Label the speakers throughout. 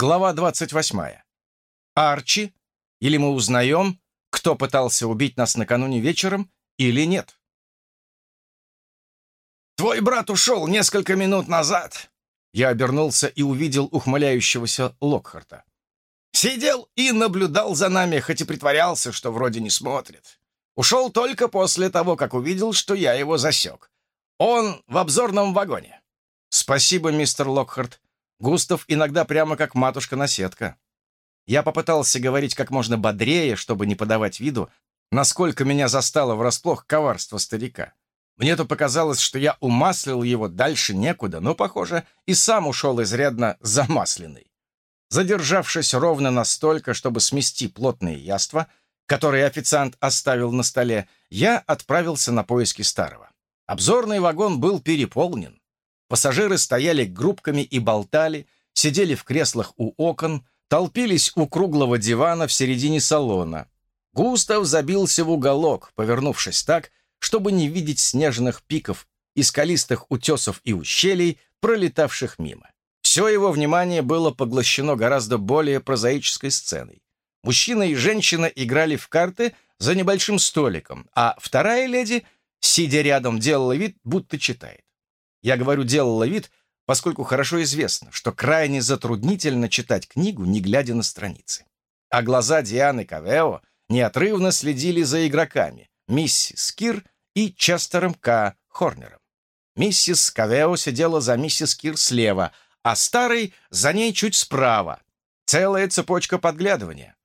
Speaker 1: Глава 28. Арчи? Или мы узнаем, кто пытался убить нас накануне вечером, или нет?
Speaker 2: «Твой брат ушел несколько минут назад!»
Speaker 1: Я обернулся и увидел ухмыляющегося Локхарта.
Speaker 2: «Сидел и наблюдал за нами, хоть и притворялся, что вроде не смотрит. Ушел только после того, как увидел, что я его засек. Он в обзорном вагоне».
Speaker 1: «Спасибо, мистер Локхарт. Густав иногда прямо как матушка-наседка. Я попытался говорить как можно бодрее, чтобы не подавать виду, насколько меня застало врасплох коварство старика. Мне-то показалось, что я умаслил его дальше некуда, но, похоже, и сам ушел изрядно замасленный. Задержавшись ровно настолько, чтобы смести плотные яства, которые официант оставил на столе, я отправился на поиски старого. Обзорный вагон был переполнен. Пассажиры стояли группками и болтали, сидели в креслах у окон, толпились у круглого дивана в середине салона. Густав забился в уголок, повернувшись так, чтобы не видеть снежных пиков и скалистых утесов и ущелий, пролетавших мимо. Все его внимание было поглощено гораздо более прозаической сценой. Мужчина и женщина играли в карты за небольшим столиком, а вторая леди, сидя рядом, делала вид, будто читает. Я говорю «делала вид», поскольку хорошо известно, что крайне затруднительно читать книгу, не глядя на страницы. А глаза Дианы Кавео неотрывно следили за игроками, миссис Кир и Честером К. Хорнером. Миссис Кавео сидела за миссис Кир слева, а старый за ней чуть справа. Целая цепочка подглядывания.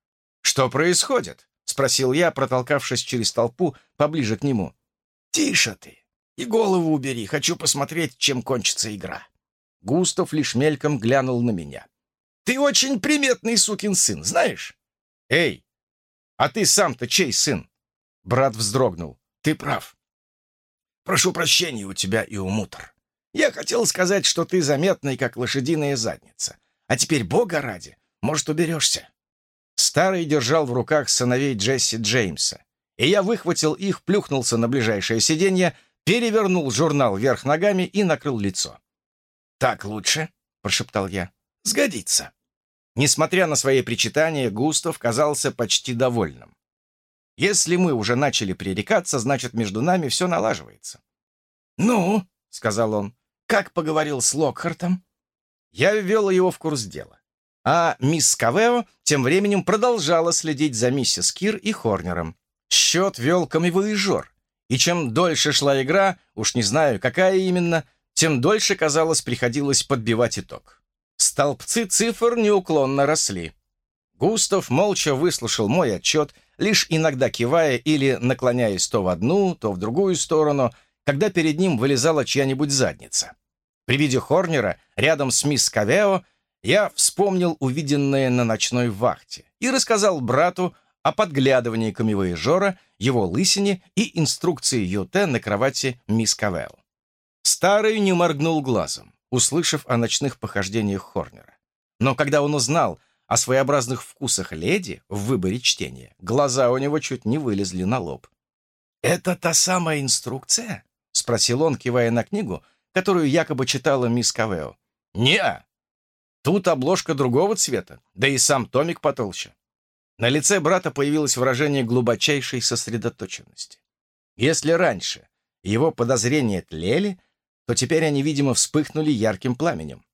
Speaker 1: «Что происходит?» — спросил я, протолкавшись через толпу поближе к нему.
Speaker 2: «Тише ты!» И голову убери, хочу посмотреть, чем кончится игра».
Speaker 1: Густав лишь мельком глянул на меня.
Speaker 2: «Ты очень приметный сукин сын, знаешь?»
Speaker 1: «Эй, а ты сам-то чей сын?» Брат вздрогнул.
Speaker 2: «Ты прав. Прошу прощения у тебя и у мутор. Я хотел сказать, что ты заметный, как лошадиная задница. А теперь, бога ради, может, уберешься?»
Speaker 1: Старый держал в руках сыновей Джесси Джеймса, и я выхватил их, плюхнулся на ближайшее сиденье, перевернул журнал вверх ногами и накрыл лицо.
Speaker 2: «Так лучше», — прошептал я. «Сгодится».
Speaker 1: Несмотря на свои причитания, Густав казался почти довольным. Если мы уже начали пререкаться, значит, между нами все налаживается.
Speaker 2: «Ну», — сказал он, — «как поговорил с Локхартом?»
Speaker 1: Я ввел его в курс дела. А мисс Кавео тем временем продолжала следить за миссис Кир и Хорнером. Счет вел камевоежор. И чем дольше шла игра, уж не знаю, какая именно, тем дольше, казалось, приходилось подбивать итог. Столбцы цифр неуклонно росли. Густав молча выслушал мой отчет, лишь иногда кивая или наклоняясь то в одну, то в другую сторону, когда перед ним вылезала чья-нибудь задница. При виде Хорнера рядом с мисс Кавео я вспомнил увиденное на ночной вахте и рассказал брату о подглядывании камевоежора, его лысине и инструкции Юте на кровати мисс Кавелл. Старый не моргнул глазом, услышав о ночных похождениях Хорнера. Но когда он узнал о своеобразных вкусах леди в выборе чтения, глаза у него чуть не вылезли на лоб.
Speaker 2: «Это та самая инструкция?»
Speaker 1: — спросил он, кивая на книгу, которую якобы читала мисс Кавео.
Speaker 2: «Не-а!
Speaker 1: Тут обложка другого цвета, да и сам томик потолще. На лице брата появилось выражение глубочайшей сосредоточенности. Если раньше его подозрения тлели, то теперь они, видимо, вспыхнули ярким пламенем.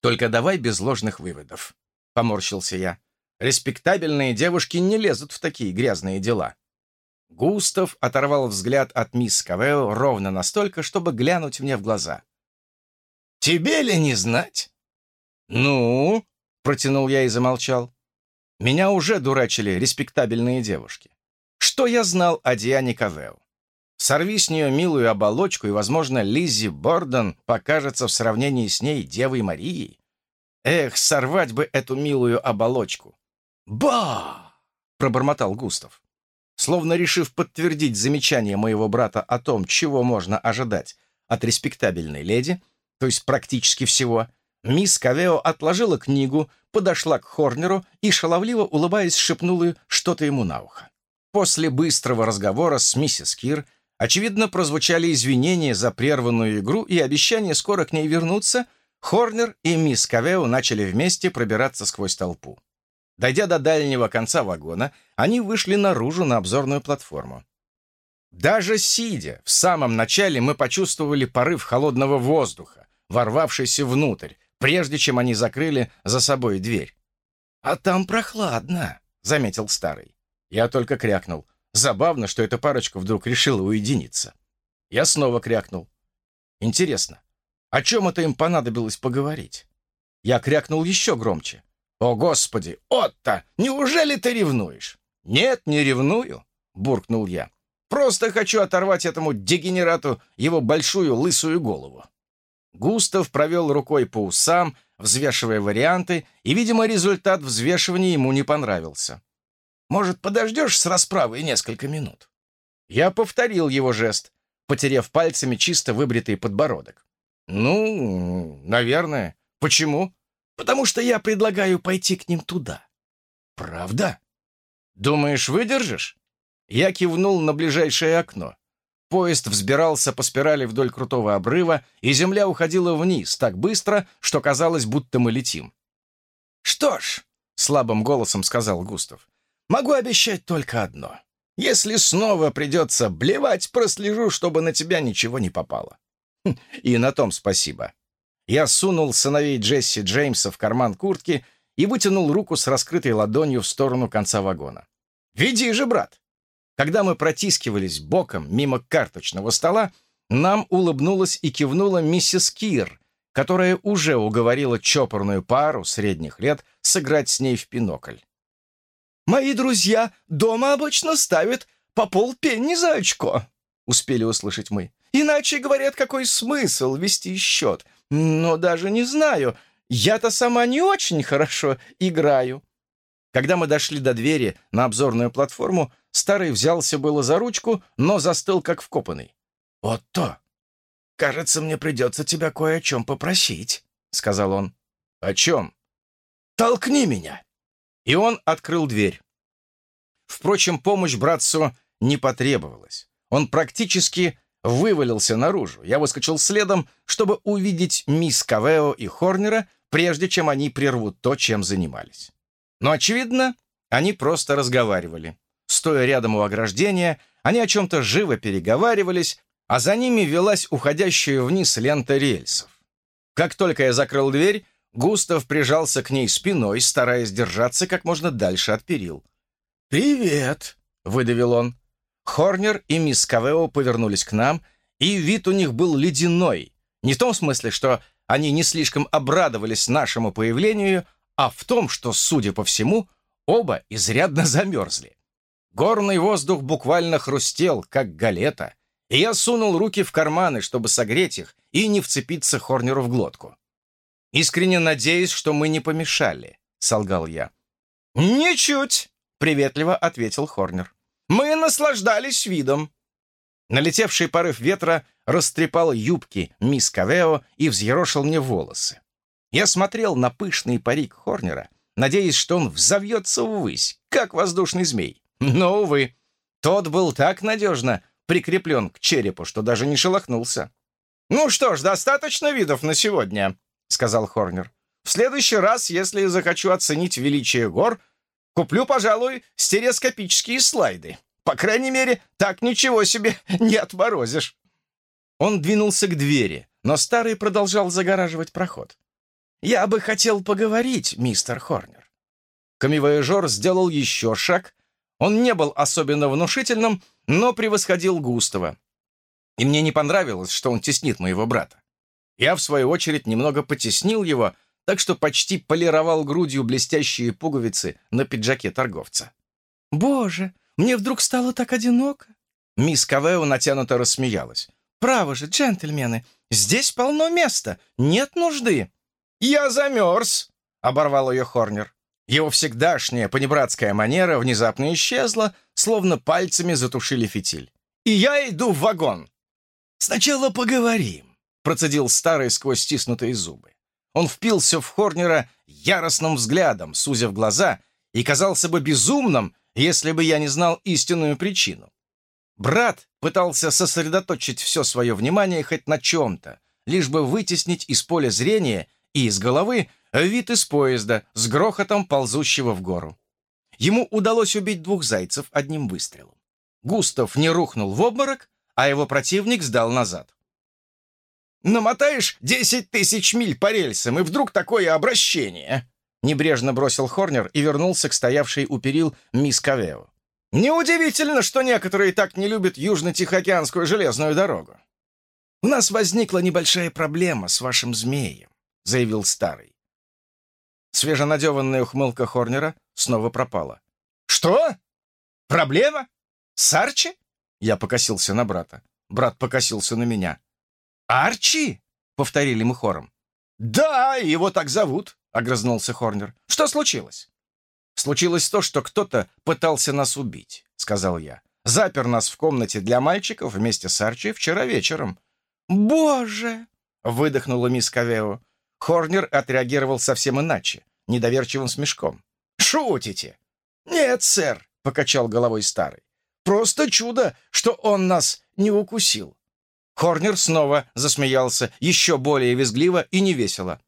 Speaker 1: «Только давай без ложных выводов», — поморщился я. «Респектабельные девушки не лезут в такие грязные дела». Густав оторвал взгляд от мисс Кавео ровно настолько, чтобы глянуть мне в глаза.
Speaker 2: «Тебе ли не знать?»
Speaker 1: «Ну?» — протянул я и замолчал. Меня уже дурачили респектабельные девушки. Что я знал о Диане Кавео? Сорви с нее милую оболочку, и, возможно, Лиззи Борден покажется в сравнении с ней Девой Марией. Эх, сорвать бы эту милую оболочку.
Speaker 2: «Ба!»
Speaker 1: — пробормотал Густав. Словно решив подтвердить замечание моего брата о том, чего можно ожидать от респектабельной леди, то есть практически всего, мисс Кавео отложила книгу, подошла к Хорнеру и, шаловливо улыбаясь, шепнула что-то ему на ухо. После быстрого разговора с миссис Кир, очевидно, прозвучали извинения за прерванную игру и обещание скоро к ней вернуться, Хорнер и мисс Кавео начали вместе пробираться сквозь толпу. Дойдя до дальнего конца вагона, они вышли наружу на обзорную платформу. Даже сидя, в самом начале мы почувствовали порыв холодного воздуха, ворвавшийся внутрь, прежде чем они закрыли за собой дверь. «А там прохладно», — заметил старый. Я только крякнул. Забавно, что эта парочка вдруг решила уединиться. Я снова крякнул. Интересно, о чем это им понадобилось поговорить? Я крякнул еще громче. «О, Господи! Отто! Неужели ты ревнуешь?» «Нет, не ревную», — буркнул я. «Просто хочу оторвать этому дегенерату его большую лысую голову». Густав провел рукой по усам, взвешивая варианты, и, видимо, результат взвешивания ему не понравился. «Может, подождешь с расправой несколько минут?» Я повторил его жест, потеряв пальцами чисто выбритый подбородок. «Ну, наверное. Почему?» «Потому что я предлагаю пойти к ним туда». «Правда?» «Думаешь, выдержишь?» Я кивнул на ближайшее окно. Поезд взбирался по спирали вдоль крутого обрыва, и земля уходила вниз так быстро, что казалось, будто мы летим. «Что ж», — слабым голосом сказал Густав, — «могу обещать только одно. Если снова придется блевать, прослежу, чтобы на тебя ничего не попало». Хм, и на том спасибо. Я сунул сыновей Джесси Джеймса в карман куртки и вытянул руку с раскрытой ладонью в сторону конца вагона. «Веди же, брат!» Когда мы протискивались боком мимо карточного стола, нам улыбнулась и кивнула миссис Кир, которая уже уговорила чопорную пару средних лет сыграть с ней в пинокль. «Мои друзья дома обычно ставят по полпенни за очко», — успели услышать мы. «Иначе, говорят, какой смысл вести счет? Но даже не знаю. Я-то сама не очень хорошо играю». Когда мы дошли до двери на обзорную платформу, старый взялся было за ручку, но застыл как вкопанный. «Отто, кажется, мне придется тебя кое о чем попросить», — сказал он. «О чем?» «Толкни меня!» И он открыл дверь. Впрочем, помощь братцу не потребовалась. Он практически вывалился наружу. Я выскочил следом, чтобы увидеть мисс Кавео и Хорнера, прежде чем они прервут то, чем занимались. Но, очевидно, они просто разговаривали. Стоя рядом у ограждения, они о чем-то живо переговаривались, а за ними велась уходящая вниз лента рельсов. Как только я закрыл дверь, Густав прижался к ней спиной, стараясь держаться как можно дальше от перил. «Привет!» — выдавил он. Хорнер и мисс Кавео повернулись к нам, и вид у них был ледяной. Не в том смысле, что они не слишком обрадовались нашему появлению, а в том, что, судя по всему, оба изрядно замерзли. Горный воздух буквально хрустел, как галета, и я сунул руки в карманы, чтобы согреть их и не вцепиться Хорнеру в глотку. «Искренне надеюсь, что мы не помешали», — солгал я. «Ничуть!» — приветливо ответил Хорнер. «Мы наслаждались видом». Налетевший порыв ветра растрепал юбки мисс Кавео и взъерошил мне волосы. Я смотрел на пышный парик Хорнера, надеясь, что он взовьется ввысь, как воздушный змей. Но, увы, тот был так надежно прикреплен к черепу, что даже не шелохнулся. «Ну что ж, достаточно видов на сегодня», — сказал Хорнер. «В следующий раз, если захочу оценить величие гор, куплю, пожалуй, стереоскопические слайды. По крайней мере, так ничего себе не отморозишь». Он двинулся к двери, но старый продолжал загораживать проход. «Я бы хотел поговорить, мистер Хорнер». Камевояжер сделал еще шаг. Он не был особенно внушительным, но превосходил Густава. И мне не понравилось, что он теснит моего брата. Я, в свою очередь, немного потеснил его, так что почти полировал грудью блестящие пуговицы на пиджаке торговца. «Боже, мне вдруг стало так одиноко!» Мисс Кавео натянуто рассмеялась. «Право же, джентльмены, здесь полно места, нет нужды!» «Я замерз!» — оборвал ее Хорнер. Его всегдашняя понебратская манера внезапно исчезла, словно пальцами затушили фитиль. «И я иду в вагон!» «Сначала поговорим», — процедил старый сквозь стиснутые зубы. Он впился в Хорнера яростным взглядом, сузив глаза, и казался бы безумным, если бы я не знал истинную причину. Брат пытался сосредоточить все свое внимание хоть на чем-то, лишь бы вытеснить из поля зрения и из головы вид из поезда с грохотом ползущего в гору. Ему удалось убить двух зайцев одним выстрелом. Густав не рухнул в обморок, а его противник сдал назад.
Speaker 2: «Намотаешь десять тысяч миль по рельсам, и вдруг такое обращение!»
Speaker 1: Небрежно бросил Хорнер и вернулся к стоявшей у перил мисс Кавео.
Speaker 2: «Неудивительно, что некоторые так не любят Южно-Тихоокеанскую железную дорогу.
Speaker 1: У нас возникла небольшая проблема с вашим змеем», — заявил старый. Свеженадеванная ухмылка Хорнера снова пропала.
Speaker 2: «Что? Проблема? С Арчи?»
Speaker 1: Я покосился на брата. Брат покосился на меня.
Speaker 2: «Арчи?» — повторили мы хором. «Да, его так зовут», — огрызнулся Хорнер. «Что случилось?»
Speaker 1: «Случилось то, что кто-то пытался нас убить», — сказал я. «Запер нас в комнате для мальчиков вместе с Арчи вчера вечером».
Speaker 2: «Боже!»
Speaker 1: — выдохнула мисс Кавео. Хорнер отреагировал совсем иначе, недоверчивым смешком.
Speaker 2: «Шутите?» «Нет, сэр», — покачал головой старый. «Просто чудо, что он нас не укусил.
Speaker 1: Хорнер снова засмеялся, еще более визгливо и невесело.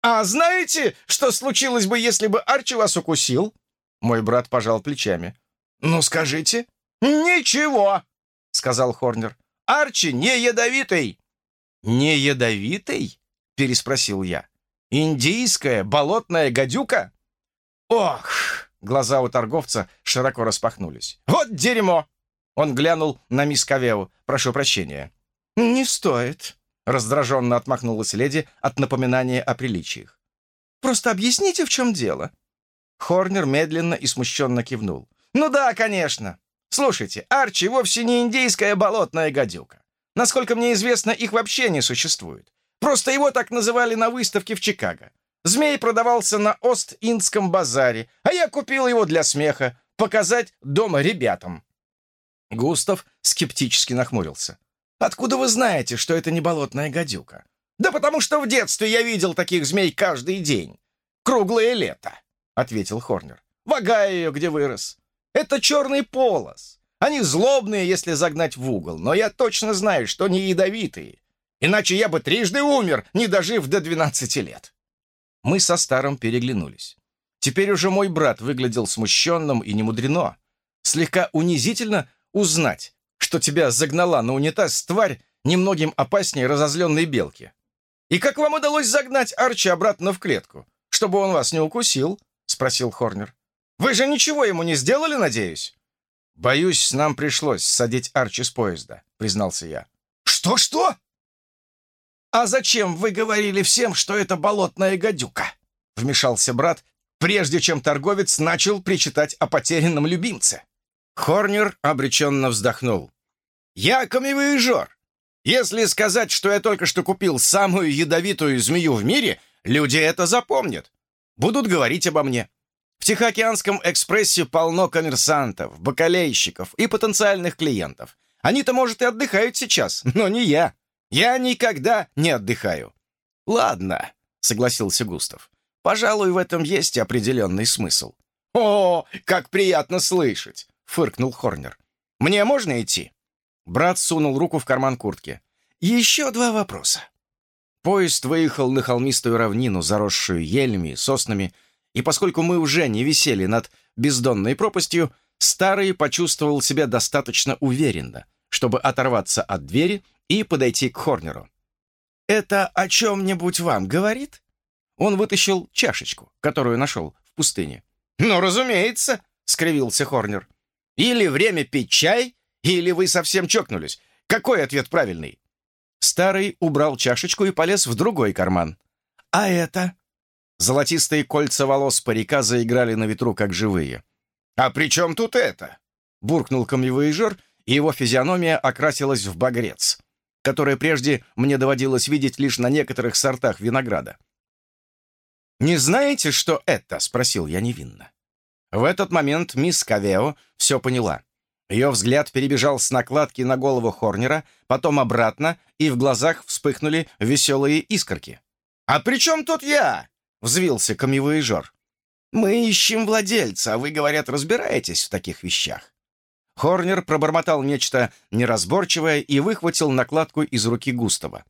Speaker 2: «А знаете, что случилось бы, если бы Арчи вас укусил?»
Speaker 1: Мой брат пожал плечами.
Speaker 2: «Ну, скажите». «Ничего», — сказал Хорнер. «Арчи не ядовитый».
Speaker 1: «Не ядовитый?» — переспросил я. «Индийская болотная гадюка?»
Speaker 2: «Ох!»
Speaker 1: — глаза у торговца широко распахнулись.
Speaker 2: «Вот дерьмо!»
Speaker 1: Он глянул на мисс Кавеу. «Прошу прощения».
Speaker 2: «Не стоит», —
Speaker 1: раздраженно отмахнулась леди от напоминания о приличиях.
Speaker 2: «Просто объясните, в чем дело».
Speaker 1: Хорнер медленно и смущенно кивнул.
Speaker 2: «Ну да, конечно. Слушайте, Арчи вовсе не индейская болотная гадюка. Насколько мне известно, их вообще не существует. Просто его так называли на выставке в Чикаго. Змей продавался на Ост-Индском базаре, а я купил его для смеха, показать дома ребятам».
Speaker 1: Густав скептически нахмурился.
Speaker 2: Откуда вы знаете, что это не болотная гадюка? Да потому что в детстве я видел таких змей каждый день. Круглое лето, — ответил Хорнер. В Огайо, где вырос. Это черный полос. Они злобные, если загнать в угол, но я точно знаю, что не ядовитые. Иначе я бы трижды умер, не дожив до 12 лет.
Speaker 1: Мы со старым переглянулись. Теперь уже мой брат выглядел смущенным и немудрено. Слегка унизительно узнать, что тебя загнала на унитаз тварь немногим опаснее разозленной белки.
Speaker 2: «И как вам удалось загнать Арчи обратно в клетку, чтобы он вас не укусил?» — спросил Хорнер. «Вы же ничего ему не сделали, надеюсь?»
Speaker 1: «Боюсь, нам пришлось садить Арчи с поезда», — признался я.
Speaker 2: «Что-что?» «А зачем вы говорили всем, что это болотная гадюка?» — вмешался брат, прежде чем торговец начал причитать о потерянном любимце.
Speaker 1: Хорнер обреченно вздохнул.
Speaker 2: «Я камевоежор. Если сказать, что я только что купил самую ядовитую змею в мире, люди это запомнят. Будут говорить обо мне. В Тихоокеанском экспрессе полно коммерсантов, бакалейщиков и потенциальных клиентов. Они-то, может, и отдыхают сейчас, но не я. Я никогда не отдыхаю». «Ладно», — согласился Густав. «Пожалуй, в этом есть определенный смысл». «О, как приятно слышать!» — фыркнул Хорнер. «Мне можно идти?»
Speaker 1: Брат сунул руку в карман куртки.
Speaker 2: «Еще два вопроса».
Speaker 1: Поезд выехал на холмистую равнину, заросшую елями и соснами, и поскольку мы уже не висели над бездонной пропастью, Старый почувствовал себя достаточно уверенно, чтобы оторваться от двери и подойти к Хорнеру.
Speaker 2: «Это о чем-нибудь вам говорит?»
Speaker 1: Он вытащил чашечку, которую нашел в пустыне.
Speaker 2: «Ну, разумеется», — скривился Хорнер. «Или время пить чай, или вы совсем чокнулись? Какой ответ правильный?»
Speaker 1: Старый убрал чашечку и полез в другой карман.
Speaker 2: «А это?»
Speaker 1: Золотистые кольца волос парика заиграли на ветру, как живые.
Speaker 2: «А при чем тут это?»
Speaker 1: Буркнул камевоежор, и его физиономия окрасилась в багрец, который прежде мне доводилось видеть лишь на некоторых сортах винограда.
Speaker 2: «Не знаете, что это?» — спросил я невинно.
Speaker 1: В этот момент мисс Кавео все поняла. Ее взгляд перебежал с накладки на голову Хорнера, потом обратно, и в глазах вспыхнули веселые искорки.
Speaker 2: «А при чем тут я?» — взвился камевоежор. «Мы ищем владельца, а вы, говорят, разбираетесь в таких вещах».
Speaker 1: Хорнер пробормотал нечто неразборчивое и выхватил накладку из руки Густава.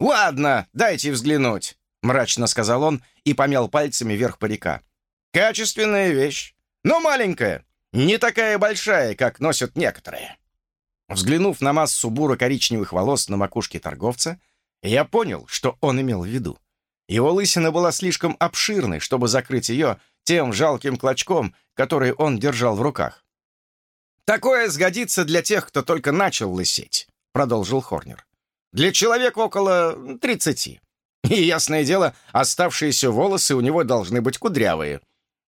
Speaker 2: «Ладно, дайте взглянуть», — мрачно сказал он и помял пальцами вверх парика. «Качественная вещь, но маленькая, не такая большая, как носят некоторые». Взглянув на массу буро-коричневых волос на макушке торговца, я понял, что он имел в виду. Его лысина была слишком обширной, чтобы закрыть ее тем жалким клочком, который он держал в руках. «Такое сгодится для тех, кто только начал лысеть», — продолжил Хорнер. «Для человека около тридцати. И, ясное дело, оставшиеся волосы у него должны быть кудрявые.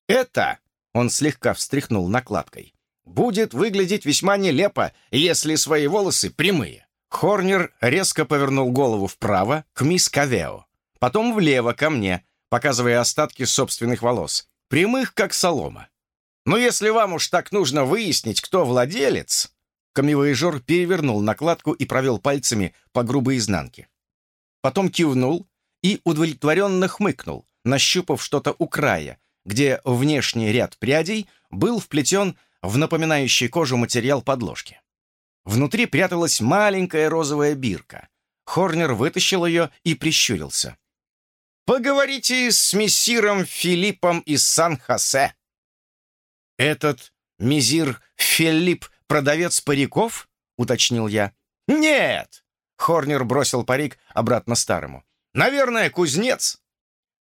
Speaker 2: Это, — он слегка встряхнул накладкой, — будет выглядеть весьма нелепо, если свои волосы прямые». Хорнер резко повернул голову вправо, к мисс Кавео, потом влево, ко мне, показывая остатки собственных волос, прямых, как солома. Но если вам уж так нужно выяснить, кто владелец...» Камевоежор перевернул накладку и провел пальцами по грубой изнанке. Потом кивнул и удовлетворенно хмыкнул, нащупав что-то у края, где внешний ряд прядей был вплетен в напоминающий кожу материал подложки. Внутри пряталась маленькая розовая бирка. Хорнер вытащил ее и прищурился. «Поговорите с мессиром Филиппом из Сан-Хосе», «Этот Мизир Филипп продавец париков?» — уточнил я. «Нет!» — Хорнер бросил парик обратно старому. «Наверное, кузнец.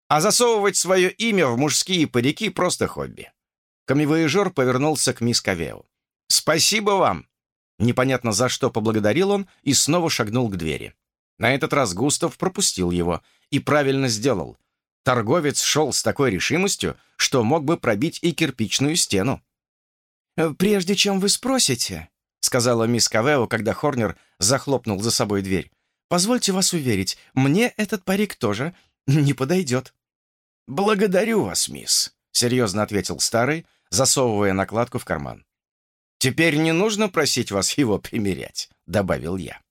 Speaker 2: А засовывать свое имя в мужские парики — просто хобби». Камевояжер повернулся к мисс Кавео. «Спасибо вам!» Непонятно за что поблагодарил он и снова шагнул к двери. На этот раз Густав пропустил его и правильно сделал. Торговец шел с такой решимостью, что мог бы пробить и кирпичную стену.
Speaker 1: «Э, «Прежде чем вы спросите», — сказала мисс Кавео, когда Хорнер захлопнул за собой дверь, «позвольте вас уверить, мне этот парик тоже не подойдет».
Speaker 2: «Благодарю вас, мисс», — серьезно ответил старый, засовывая накладку в карман. «Теперь не нужно просить вас его примерять», — добавил я.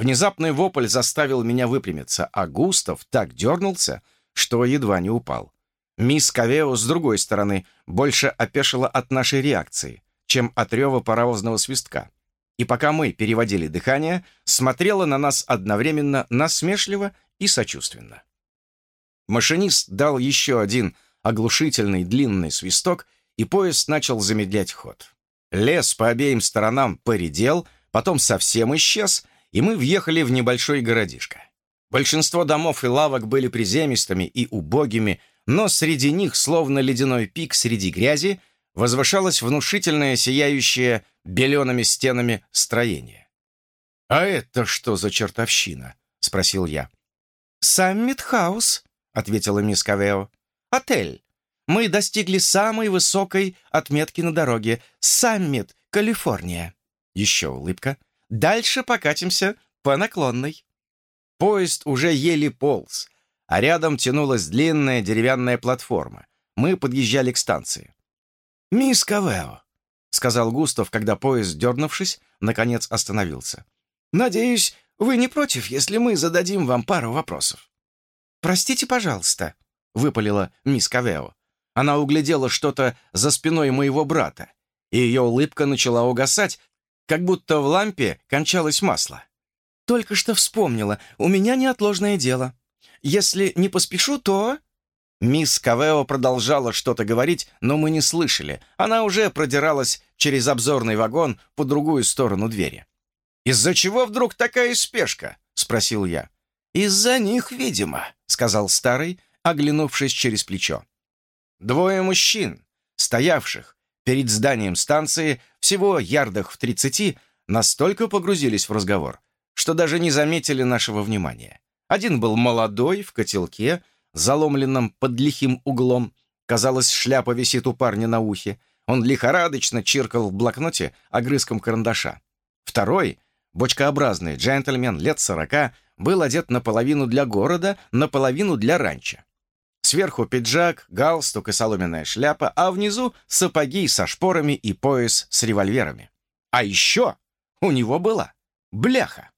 Speaker 2: Внезапный вопль заставил меня выпрямиться, а Густав так дернулся, что едва не упал. Мисс Кавео, с другой стороны, больше опешила от нашей реакции, чем от рева паровозного свистка. И пока мы переводили дыхание, смотрела на нас одновременно насмешливо и сочувственно. Машинист дал еще один оглушительный длинный свисток, и поезд начал замедлять ход. Лес по обеим сторонам поредел, потом совсем исчез, и мы въехали в небольшой городишко. Большинство домов и лавок были приземистыми и убогими, но среди них, словно ледяной пик среди грязи, возвышалось внушительное сияющее белеными стенами строение. «А это что за чертовщина?» — спросил я.
Speaker 1: «Саммит Хаус», — ответила мисс Кавео. «Отель. Мы достигли самой высокой отметки на дороге. Саммит, Калифорния». Еще улыбка. Дальше покатимся по наклонной. Поезд уже еле полз, а рядом тянулась длинная деревянная платформа. Мы подъезжали к станции. «Мисс Кавео», — сказал Густав, когда поезд, дернувшись, наконец остановился. «Надеюсь, вы не против, если мы зададим вам пару вопросов?» «Простите, пожалуйста», — выпалила мисс Кавео. Она углядела что-то за спиной моего брата, и ее улыбка начала угасать, как будто в лампе кончалось масло. «Только что вспомнила, у меня неотложное дело. Если не поспешу, то...» Мисс Кавео продолжала что-то говорить, но мы не слышали. Она уже продиралась через обзорный вагон по другую сторону двери. «Из-за чего вдруг такая спешка?» — спросил я. «Из-за них, видимо», — сказал старый, оглянувшись через плечо. Двое мужчин, стоявших перед зданием станции, всего ярдах в тридцати, настолько погрузились в разговор, что даже не заметили нашего внимания. Один был молодой, в котелке, заломленном под лихим углом. Казалось, шляпа висит у парня на ухе. Он лихорадочно чиркал в блокноте огрызком карандаша. Второй, бочкообразный джентльмен лет сорока, был одет наполовину для города, наполовину для ранчо. Сверху пиджак, галстук и соломенная шляпа, а внизу сапоги со шпорами и пояс с револьверами. А еще у него была бляха.